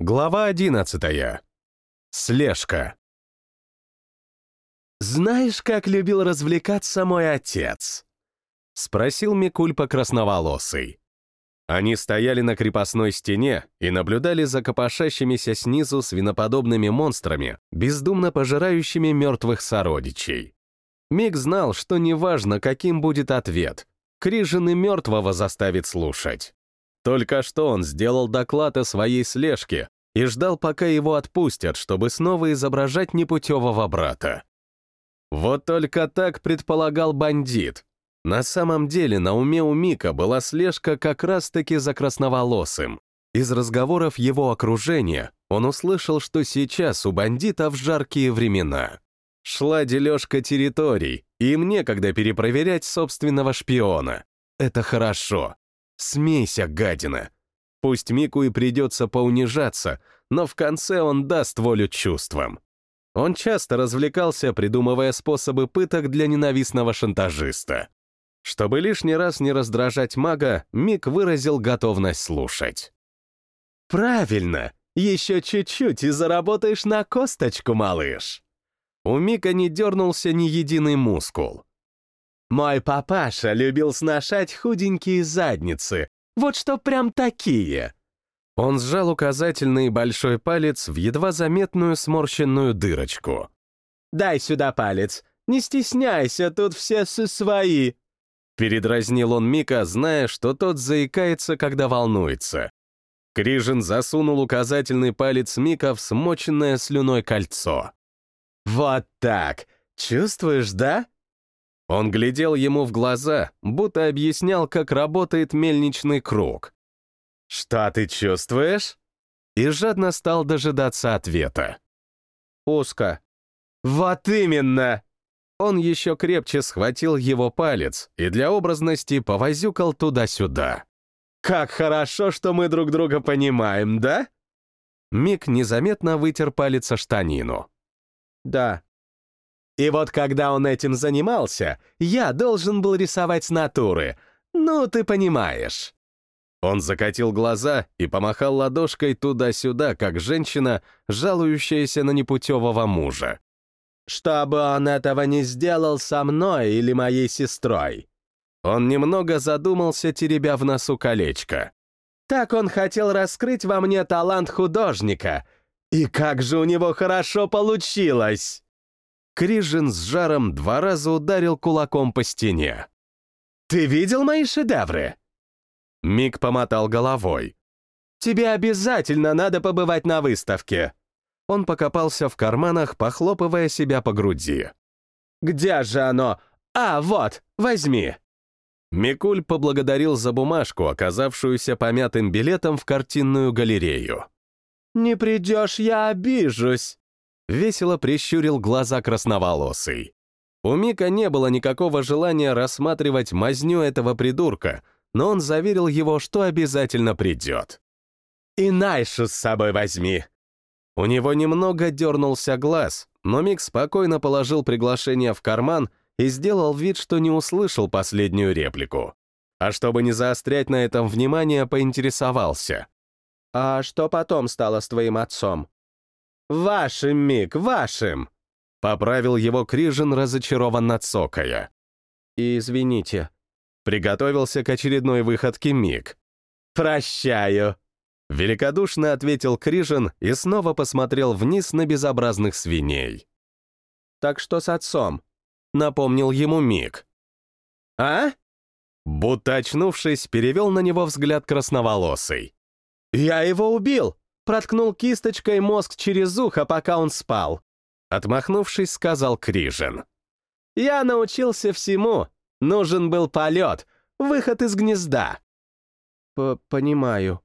Глава одиннадцатая. Слежка. «Знаешь, как любил развлекаться мой отец?» — спросил Микуль по-красноволосый. Они стояли на крепостной стене и наблюдали за копошащимися снизу свиноподобными монстрами, бездумно пожирающими мертвых сородичей. Мик знал, что неважно, каким будет ответ, Крижин и мертвого заставит слушать. Только что он сделал доклад о своей слежке и ждал, пока его отпустят, чтобы снова изображать непутевого брата. Вот только так предполагал бандит. На самом деле на уме у Мика была слежка как раз-таки за красноволосым. Из разговоров его окружения он услышал, что сейчас у бандитов жаркие времена. Шла дележка территорий, и им некогда перепроверять собственного шпиона. Это хорошо. Смейся, гадина. Пусть Мику и придется поунижаться, но в конце он даст волю чувствам. Он часто развлекался, придумывая способы пыток для ненавистного шантажиста. Чтобы лишний раз не раздражать мага, Мик выразил готовность слушать. «Правильно! Еще чуть-чуть и заработаешь на косточку, малыш!» У Мика не дернулся ни единый мускул. Мой папаша любил сношать худенькие задницы, вот что прям такие. Он сжал указательный и большой палец в едва заметную сморщенную дырочку. «Дай сюда палец, не стесняйся, тут все свои». Передразнил он Мика, зная, что тот заикается, когда волнуется. Крижин засунул указательный палец Мика в смоченное слюной кольцо. «Вот так! Чувствуешь, да?» Он глядел ему в глаза, будто объяснял, как работает мельничный круг. «Что ты чувствуешь?» И жадно стал дожидаться ответа. «Узко». «Вот именно!» Он еще крепче схватил его палец и для образности повозюкал туда-сюда. «Как хорошо, что мы друг друга понимаем, да?» Мик незаметно вытер палец о штанину. «Да», и вот когда он этим занимался, я должен был рисовать натуры. Ну, ты понимаешь. Он закатил глаза и помахал ладошкой туда-сюда, как женщина, жалующаяся на непутевого мужа. «Чтобы он этого не сделал со мной или моей сестрой». Он немного задумался, теребя в носу колечко. Так он хотел раскрыть во мне талант художника. И как же у него хорошо получилось! Крижин с жаром два раза ударил кулаком по стене. «Ты видел мои шедевры?» Мик помотал головой. «Тебе обязательно надо побывать на выставке». Он покопался в карманах, похлопывая себя по груди. «Где же оно? А, вот, возьми!» Микуль поблагодарил за бумажку, оказавшуюся помятым билетом в картинную галерею. «Не придешь, я обижусь!» Весело прищурил глаза красноволосый. У Мика не было никакого желания рассматривать мазню этого придурка, но он заверил его, что обязательно придет. «И Найшу с собой возьми!» У него немного дернулся глаз, но Мик спокойно положил приглашение в карман и сделал вид, что не услышал последнюю реплику. А чтобы не заострять на этом внимание, поинтересовался. «А что потом стало с твоим отцом?» «Вашим, Мик, вашим!» — поправил его Крижин, разочарованно цокая. «Извините». Приготовился к очередной выходке Мик. «Прощаю!» Великодушно ответил Крижин и снова посмотрел вниз на безобразных свиней. «Так что с отцом?» — напомнил ему Мик. «А?» Будто очнувшись, перевел на него взгляд красноволосый. «Я его убил! Проткнул кисточкой мозг через ухо, пока он спал. Отмахнувшись, сказал Крижин. «Я научился всему. Нужен был полет, выход из гнезда». П «Понимаю».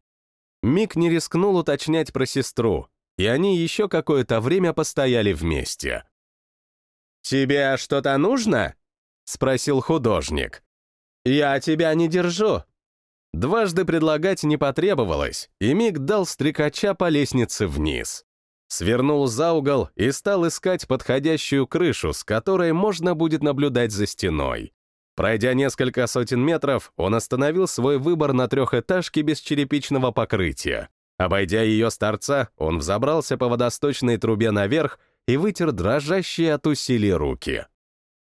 Мик не рискнул уточнять про сестру, и они еще какое-то время постояли вместе. «Тебе что-то нужно?» — спросил художник. «Я тебя не держу. Дважды предлагать не потребовалось, и Миг дал стрекача по лестнице вниз. Свернул за угол и стал искать подходящую крышу, с которой можно будет наблюдать за стеной. Пройдя несколько сотен метров, он остановил свой выбор на трехэтажке без черепичного покрытия. Обойдя ее с торца, он взобрался по водосточной трубе наверх и вытер дрожащие от усилий руки.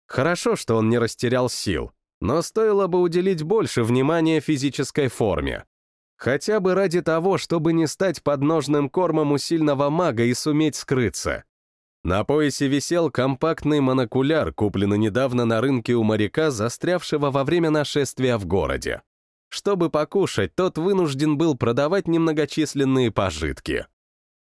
Хорошо, что он не растерял сил, но стоило бы уделить больше внимания физической форме. Хотя бы ради того, чтобы не стать подножным кормом у сильного мага и суметь скрыться. На поясе висел компактный монокуляр, купленный недавно на рынке у моряка, застрявшего во время нашествия в городе. Чтобы покушать, тот вынужден был продавать немногочисленные пожитки.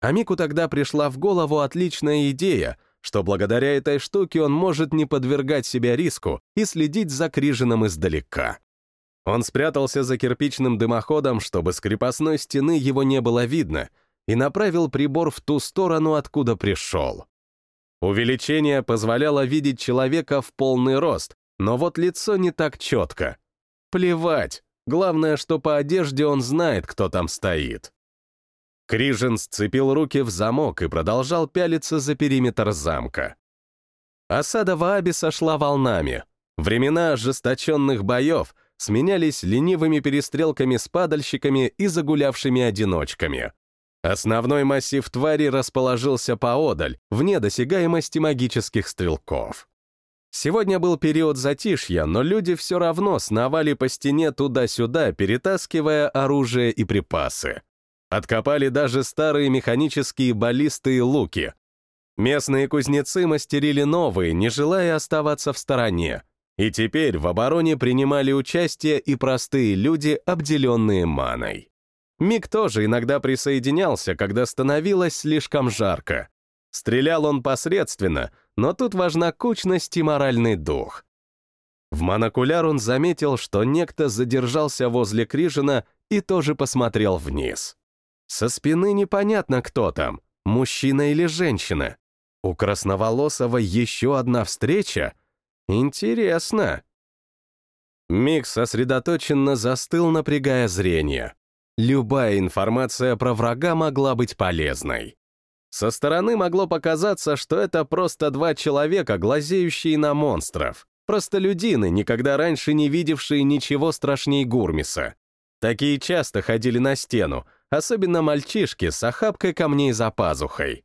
Амику тогда пришла в голову отличная идея, что благодаря этой штуке он может не подвергать себя риску и следить за Крижином издалека. Он спрятался за кирпичным дымоходом, чтобы с крепостной стены его не было видно, и направил прибор в ту сторону, откуда пришел. Увеличение позволяло видеть человека в полный рост, но вот лицо не так четко. Плевать, Главное, что по одежде он знает, кто там стоит. Крижин сцепил руки в замок и продолжал пялиться за периметр замка. Осада в Абе сошла волнами. Времена ожесточенных боев сменялись ленивыми перестрелками с падальщиками и загулявшими одиночками. Основной массив твари расположился поодаль, вне досягаемости магических стрелков. Сегодня был период затишья, но люди все равно сновали по стене туда-сюда, перетаскивая оружие и припасы. Откопали даже старые механические баллисты и луки. Местные кузнецы мастерили новые, не желая оставаться в стороне. И теперь в обороне принимали участие и простые люди, обделенные маной. Мик тоже иногда присоединялся, когда становилось слишком жарко. Стрелял он посредственно, но тут важна кучность и моральный дух. В монокуляр он заметил, что некто задержался возле Крижина и тоже посмотрел вниз. Со спины непонятно, кто там, мужчина или женщина. У Красноволосого еще одна встреча? Интересно. Мик сосредоточенно застыл, напрягая зрение. Любая информация про врага могла быть полезной. Со стороны могло показаться, что это просто два человека, глазеющие на монстров. Простолюдины, никогда раньше не видевшие ничего страшней Гурмиса. Такие часто ходили на стену, особенно мальчишки с охапкой камней за пазухой.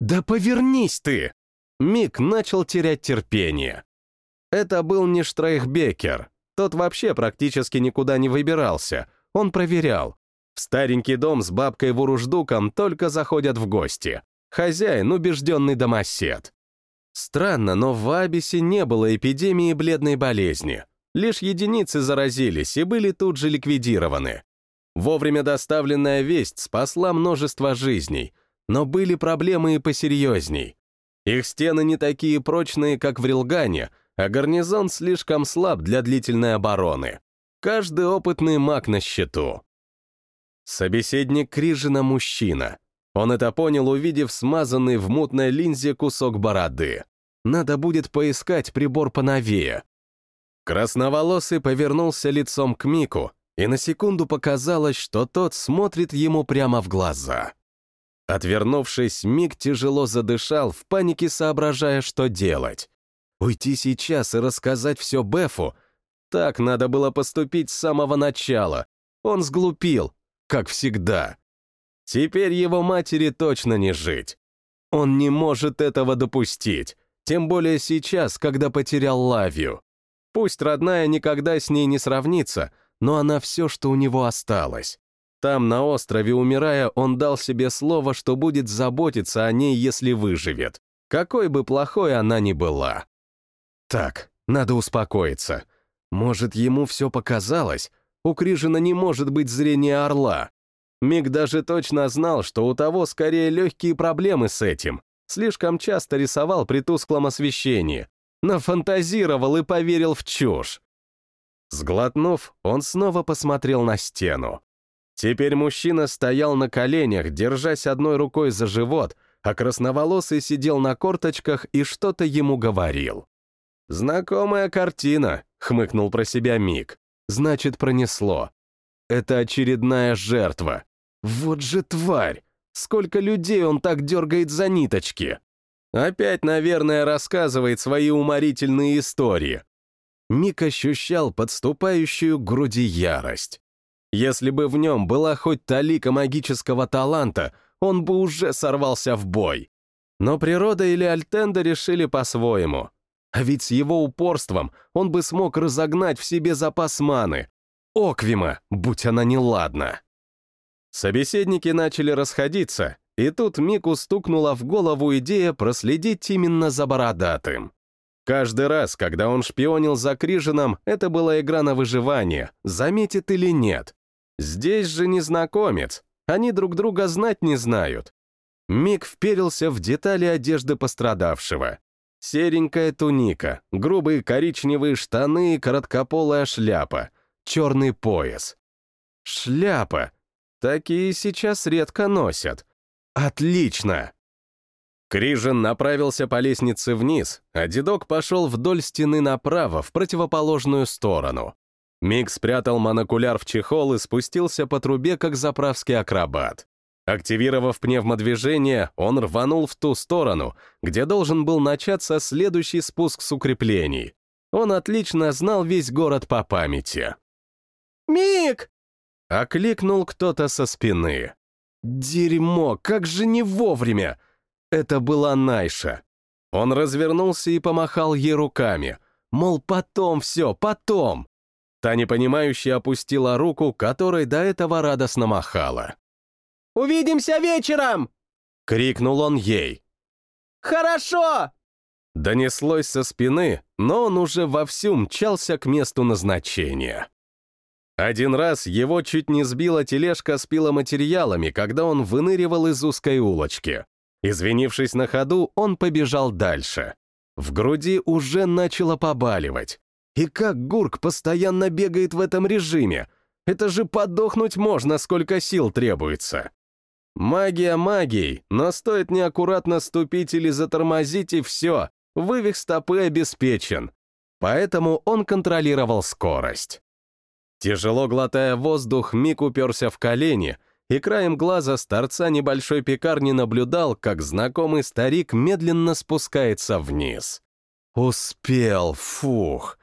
«Да повернись ты!» Мик начал терять терпение. Это был не Штрейхбекер. Тот вообще практически никуда не выбирался. Он проверял, в старенький дом с бабкой-вуруждуком только заходят в гости. Хозяин — убежденный домосед. Странно, но в Абисе не было эпидемии бледной болезни. Лишь единицы заразились и были тут же ликвидированы. Вовремя доставленная весть спасла множество жизней, но были проблемы и посерьезней. Их стены не такие прочные, как в Рилгане, а гарнизон слишком слаб для длительной обороны. Каждый опытный маг на счету. Собеседник Крижина мужчина. Он это понял, увидев смазанный в мутной линзе кусок бороды. Надо будет поискать прибор поновее. Красноволосый повернулся лицом к Мику, и на секунду показалось, что тот смотрит ему прямо в глаза. Отвернувшись, Мик тяжело задышал, в панике соображая, что делать. Уйти сейчас и рассказать все Бефу? Так надо было поступить с самого начала. Он сглупил, как всегда. Теперь его матери точно не жить. Он не может этого допустить, тем более сейчас, когда потерял Лавию. Пусть родная никогда с ней не сравнится, но она все, что у него осталось. Там, на острове, умирая, он дал себе слово, что будет заботиться о ней, если выживет, какой бы плохой она ни была. Так, надо успокоиться. Может, ему все показалось, у Крижина не может быть зрения орла. Миг даже точно знал, что у того скорее легкие проблемы с этим. Слишком часто рисовал при тусклом освещении. Нафантазировал и поверил в чушь. Сглотнув, он снова посмотрел на стену. Теперь мужчина стоял на коленях, держась одной рукой за живот, а красноволосый сидел на корточках и что-то ему говорил. «Знакомая картина», — хмыкнул про себя Мик значит, пронесло. Это очередная жертва. Вот же тварь! Сколько людей он так дергает за ниточки! Опять, наверное, рассказывает свои уморительные истории. Мик ощущал подступающую к груди ярость. Если бы в нем была хоть талика магического таланта, он бы уже сорвался в бой. Но природа или Альтенда решили по-своему. А ведь с его упорством он бы смог разогнать в себе запас маны. Оквима, будь она неладна. Собеседники начали расходиться, и тут Мику стукнула в голову идея проследить именно за Бородатым. Каждый раз, когда он шпионил за Крижином, это была игра на выживание, заметит или нет. Здесь же незнакомец, они друг друга знать не знают. Мик вперился в детали одежды пострадавшего. Серенькая туника, грубые коричневые штаны и короткополая шляпа, черный пояс. Шляпа! Такие сейчас редко носят. Отлично! Крижин направился по лестнице вниз, а дедок пошел вдоль стены направо, в противоположную сторону. Мик спрятал монокуляр в чехол и спустился по трубе, как заправский акробат. Активировав пневмодвижение, он рванул в ту сторону, где должен был начаться следующий спуск с укреплений. Он отлично знал весь город по памяти. «Мик!» — окликнул кто-то со спины. «Дерьмо, как же не вовремя!» Это была Найша. Он развернулся и помахал ей руками, мол, потом все, потом. Та непонимающе опустила руку, которой до этого радостно махала. «Увидимся вечером!» — крикнул он ей. «Хорошо!» Донеслось со спины, но он уже вовсю мчался к месту назначения. Один раз его чуть не сбила тележка с пиломатериалами, когда он выныривал из узкой улочки. Извинившись на ходу, он побежал дальше. В груди уже начало побаливать. И как Гурк постоянно бегает в этом режиме? Это же подохнуть можно, сколько сил требуется. Магия магией, но стоит неаккуратно ступить или затормозить, и все, вывих стопы обеспечен. Поэтому он контролировал скорость. Тяжело глотая воздух, Мик уперся в колени, и краем глаза с торца небольшой пекарни наблюдал, как знакомый старик медленно спускается вниз. Успел, фух.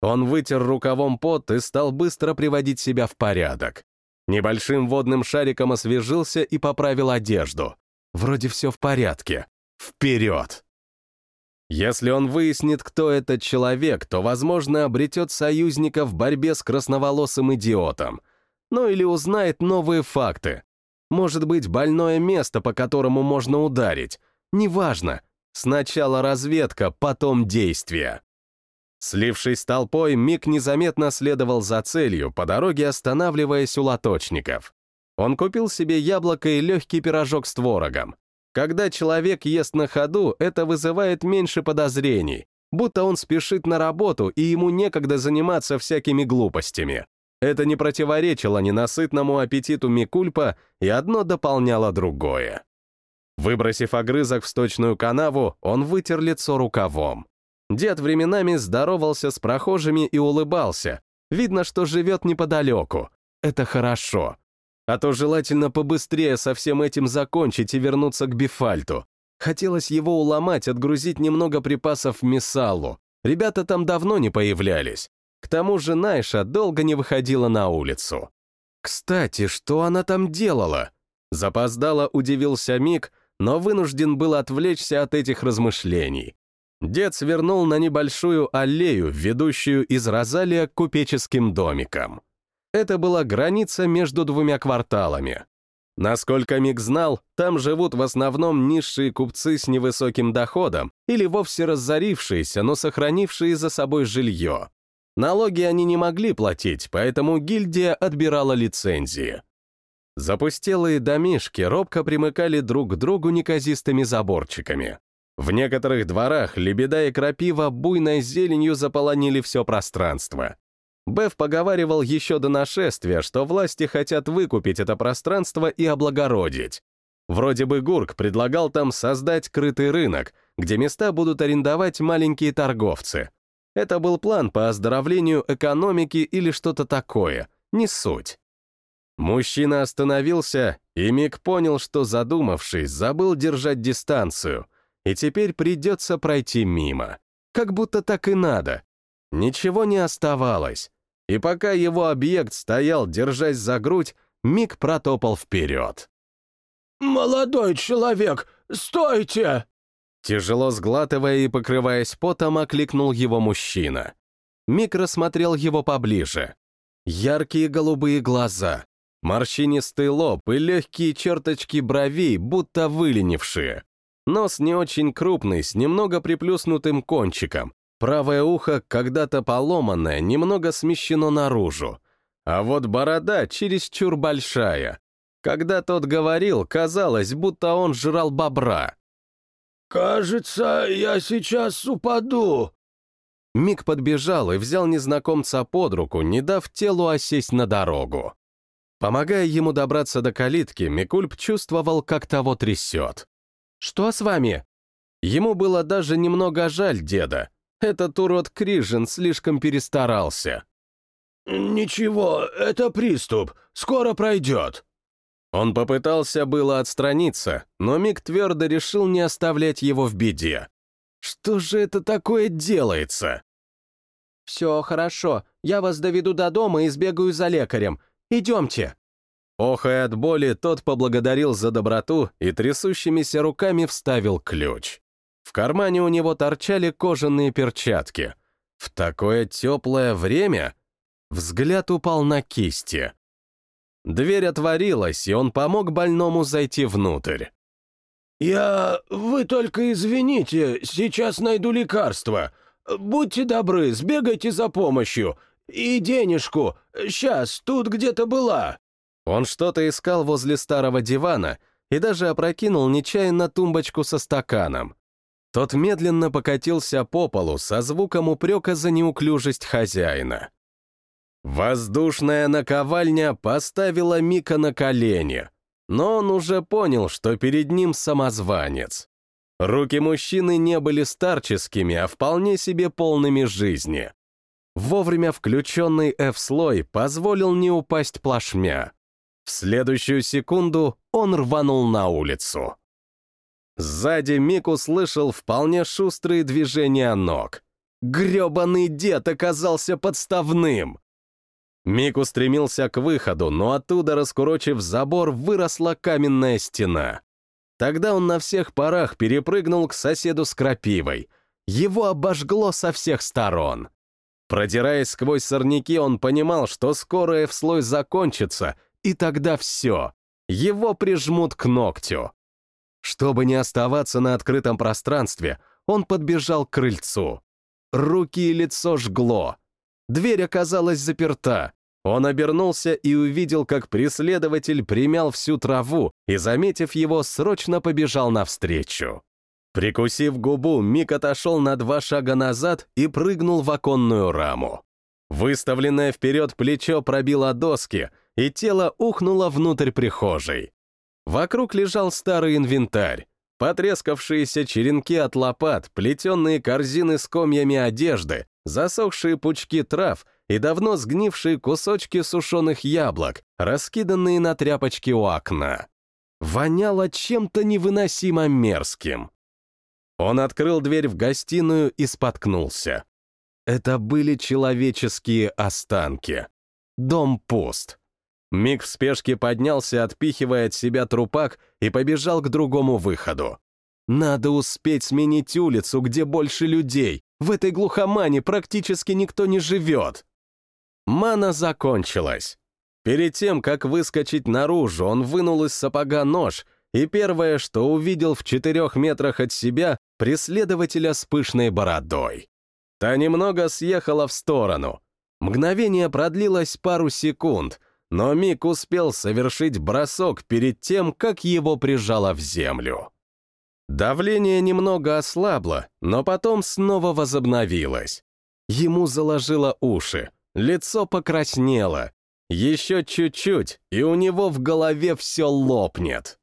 Он вытер рукавом пот и стал быстро приводить себя в порядок. Небольшим водным шариком освежился и поправил одежду. Вроде все в порядке. Вперед! Если он выяснит, кто этот человек, то, возможно, обретет союзника в борьбе с красноволосым идиотом — ну или узнает новые факты. Может быть, больное место, по которому можно ударить. Неважно. Сначала разведка, потом действие. Слившись с толпой, Мик незаметно следовал за целью, по дороге останавливаясь у лоточников. Он купил себе яблоко и легкий пирожок с творогом. Когда человек ест на ходу, это вызывает меньше подозрений, будто он спешит на работу и ему некогда заниматься всякими глупостями. Это не противоречило ненасытному аппетиту Микульпа, и одно дополняло другое. Выбросив огрызок в сточную канаву, он вытер лицо рукавом. Дед временами здоровался с прохожими и улыбался. Видно, что живет неподалеку. Это хорошо. А то желательно побыстрее со всем этим закончить и вернуться к Бифальту. Хотелось его уломать, отгрузить немного припасов в Мисалу. Ребята там давно не появлялись. Тому же Найша долго не выходила на улицу. Кстати, что она там делала? Запоздало удивился Мик, но вынужден был отвлечься от этих размышлений. Дед свернул на небольшую аллею, ведущую из Розалия к купеческим домикам. Это была граница между двумя кварталами. Насколько Мик знал, там живут в основном низшие купцы с невысоким доходом или вовсе разорившиеся, но сохранившие за собой жилье. Налоги они не могли платить, поэтому гильдия отбирала лицензии. Запустелые домишки робко примыкали друг к другу неказистыми заборчиками. В некоторых дворах лебеда и крапива буйной зеленью заполонили все пространство. Беф поговаривал еще до нашествия, что власти хотят выкупить это пространство и облагородить. Вроде бы Гурк предлагал там создать крытый рынок, где места будут арендовать маленькие торговцы, это был план по оздоровлению экономики или что-то такое, не суть. Мужчина остановился, и Мик понял, что, задумавшись, забыл держать дистанцию, и теперь придется пройти мимо. Как будто так и надо. Ничего не оставалось. и пока его объект стоял, держась за грудь, Мик протопал вперед. «Молодой человек, стойте!» Тяжело сглатывая и покрываясь потом, окликнул его мужчина. Мик рассмотрел его поближе. Яркие голубые глаза, морщинистый лоб и легкие черточки бровей, будто выленившие. Нос не очень крупный, с немного приплюснутым кончиком. Правое ухо, когда-то поломанное, немного смещено наружу. А вот борода чересчур большая. Когда тот говорил, казалось, будто он жрал бобра. «Кажется, я сейчас упаду», Мик подбежал и взял незнакомца под руку, не дав телу осесть на дорогу. Помогая ему добраться до калитки, Микульп чувствовал, как того трясет. «Что с вами?» Ему было даже немного жаль деда. Этот урод Крижин слишком перестарался. «Ничего, это приступ. Скоро пройдет». Он попытался было отстраниться, но Мик твердо решил не оставлять его в беде. Что же это такое делается? «Все хорошо, я вас доведу до дома и сбегаю за лекарем. Идемте». Охая от боли, тот поблагодарил за доброту и трясущимися руками вставил ключ. В кармане у него торчали кожаные перчатки. В такое теплое время взгляд упал на кисти. Дверь отворилась, и он помог больному зайти внутрь. «Я... Вы только извините, сейчас найду лекарство. Будьте добры, сбегайте за помощью. И денежку. Сейчас, тут где-то была». Он что-то искал возле старого дивана и даже опрокинул нечаянно тумбочку со стаканом. Тот медленно покатился по полу со звуком упрека за неуклюжесть хозяина. Воздушная наковальня поставила Мика на колени — но он уже понял, что перед ним самозванец. Руки мужчины не были старческими, а вполне себе полными жизни. Вовремя включенный F-слой позволил не упасть плашмя. В следующую секунду он рванул на улицу. Сзади Мик услышал вполне шустрые движения ног. Грёбаный дед оказался подставным! Мик устремился к выходу, но оттуда, раскурочив забор, выросла каменная стена. Тогда он на всех парах перепрыгнул к соседу с крапивой. Его обожгло со всех сторон. Продираясь сквозь сорняки, он понимал, что скоро F-слой закончится, и тогда все. Его прижмут к ногтю. Чтобы не оставаться на открытом пространстве, он подбежал к крыльцу. Руки и лицо жгло. Дверь оказалась заперта. Он обернулся и увидел, как преследователь примял всю траву и, заметив его, срочно побежал навстречу. Прикусив губу, Мик отошел на два шага назад и прыгнул в оконную раму. Выставленное вперед плечо пробило доски, и тело ухнуло внутрь прихожей. Вокруг лежал старый инвентарь, потрескавшиеся черенки от лопат, плетенные корзины с комьями одежды, засохшие пучки трав и давно сгнившие кусочки сушеных яблок, раскиданные на тряпочке у окна. Воняло чем-то невыносимо мерзким. Он открыл дверь в гостиную и споткнулся. Это были человеческие останки. Дом пуст. Миг в спешке поднялся, отпихивая от себя трупак, и побежал к другому выходу. Надо успеть сменить улицу, где больше людей, в этой глухомане практически никто не живет. Мана закончилась. Перед тем, как выскочить наружу, он вынул из сапога нож, и первое, что увидел в четырех метрах от себя, преследователя с пышной бородой. Та немного съехала в сторону. Мгновение продлилось пару секунд, но Мик успел совершить бросок перед тем, как его прижало в землю. Давление немного ослабло, но потом снова возобновилось. Ему заложило уши, лицо покраснело. Еще чуть-чуть, и у него в голове все лопнет.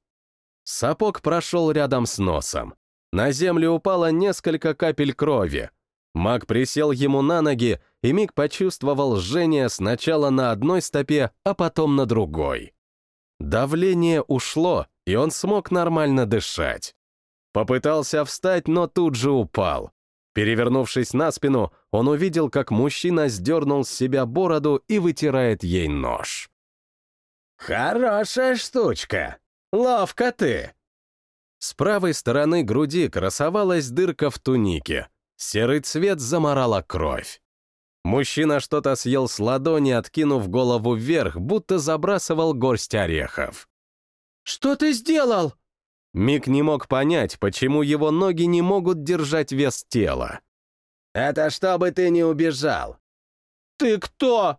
Сапог прошел рядом с носом. На землю упало несколько капель крови. Маг присел ему на ноги, и Миг почувствовал жжение сначала на одной стопе, а потом на другой. Давление ушло, и он смог нормально дышать. Попытался встать, но тут же упал. Перевернувшись на спину, он увидел, как мужчина сдернул с себя бороду и вытирает ей нож. «Хорошая штучка! Ловко ты!» С правой стороны груди красовалась дырка в тунике. Серый цвет заморала кровь. Мужчина что-то съел с ладони, откинув голову вверх, будто забрасывал горсть орехов. «Что ты сделал?» Мик не мог понять, почему его ноги не могут держать вес тела. «Это чтобы ты не убежал». «Ты кто?»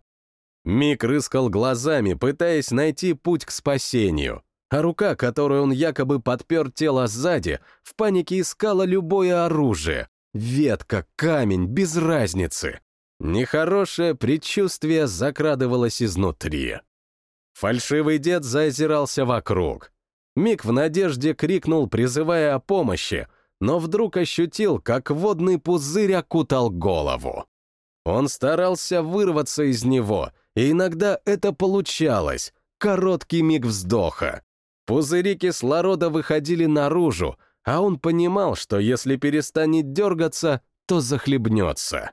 Мик рыскал глазами, пытаясь найти путь к спасению, а рука, которой он якобы подпер тело сзади, в панике искала любое оружие. Ветка, камень, без разницы. Нехорошее предчувствие закрадывалось изнутри. Фальшивый дед заозирался вокруг. Мик в надежде крикнул, призывая о помощи, но вдруг ощутил, как водный пузырь окутал голову. Он старался вырваться из него, и иногда это получалось. Короткий миг вздоха. Пузыри кислорода выходили наружу, а он понимал, что если перестанет дергаться, то захлебнется.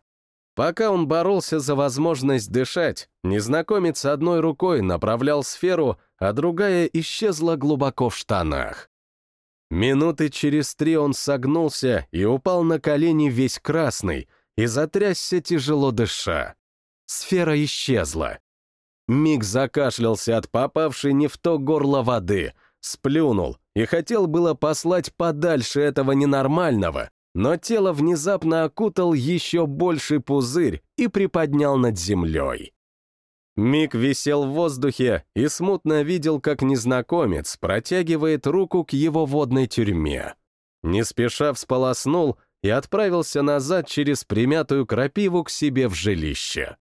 Пока он боролся за возможность дышать, незнакомец одной рукой направлял сферу, а другая исчезла глубоко в штанах. Минуты через три он согнулся и упал на колени весь красный и затрясся тяжело дыша. Сфера исчезла. Миг закашлялся от попавшей не в то горло воды, сплюнул и хотел было послать подальше этого ненормального, но тело внезапно окутал еще больший пузырь и приподнял над землей. Мик висел в воздухе и смутно видел, как незнакомец протягивает руку к его водной тюрьме. Не спеша всполоснул и отправился назад через примятую крапиву к себе в жилище.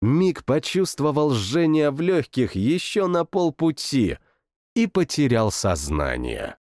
Мик почувствовал жжение в легких еще на полпути и потерял сознание.